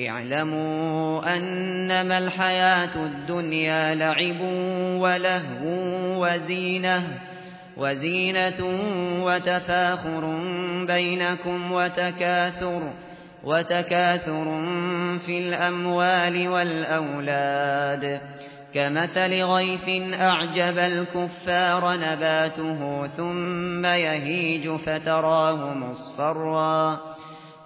اعلموا أنما الحياة الدنيا لعب ولهو وزينة وزينة وتفاخر بينكم وتكاثر وتكاثر في الأموال والأولاد. كمثل غيث أعجب الكفار نباته ثم يهيج فتراه مصفرا.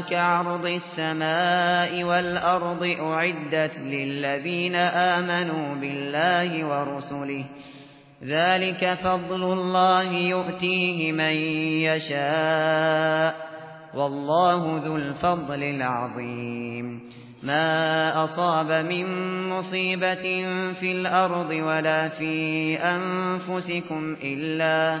كعرض السماء والأرض أعدت للذين آمنوا بالله ورسله. ذلك فضل الله يؤتيه من يشاء. والله ذو الفضل العظيم. ما أصاب من مصيبة في الأرض ولا في أنفسكم إلا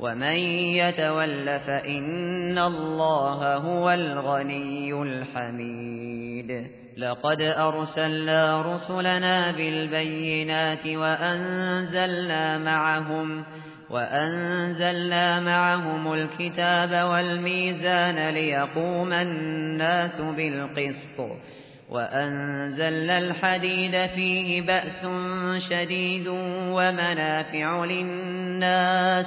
ومن يتول فإن الله هو الغني الحميد لقد أرسلنا رسلنا بالبينات وأنزلنا معهم وأنزلنا معهم الكتاب والميزان ليقوم الناس بالقسط وأنزلنا الحديد فيه بأس شديد ومنافع للناس ومنافع للناس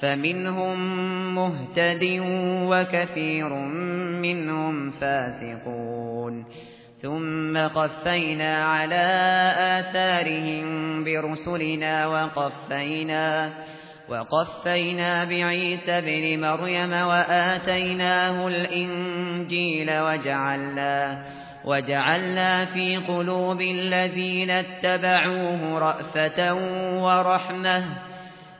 فمنهم مهتد وكثير منهم فاسقون. ثم قفينا على آثارهم برسلنا وقفينا وقفينا بعيسى بن مريم وآتيناه الإنجيل وجعلنا وجعلنا في قلوب الذين اتبعوه رأفة ورحمة.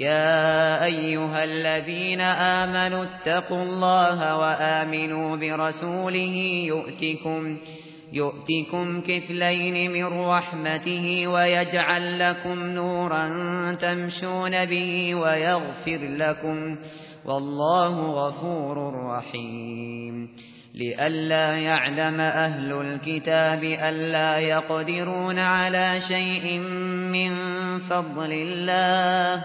يا أيها الذين آمنوا اتقوا الله وآمنوا برسوله يؤتكم يؤتكم كفلين من رحمته ويجعل لكم نورا تمشون به ويغفر لكم والله غفور رحيم. لئلا يعلم أهل الكتاب ألا يقدرون على شيء من فضل الله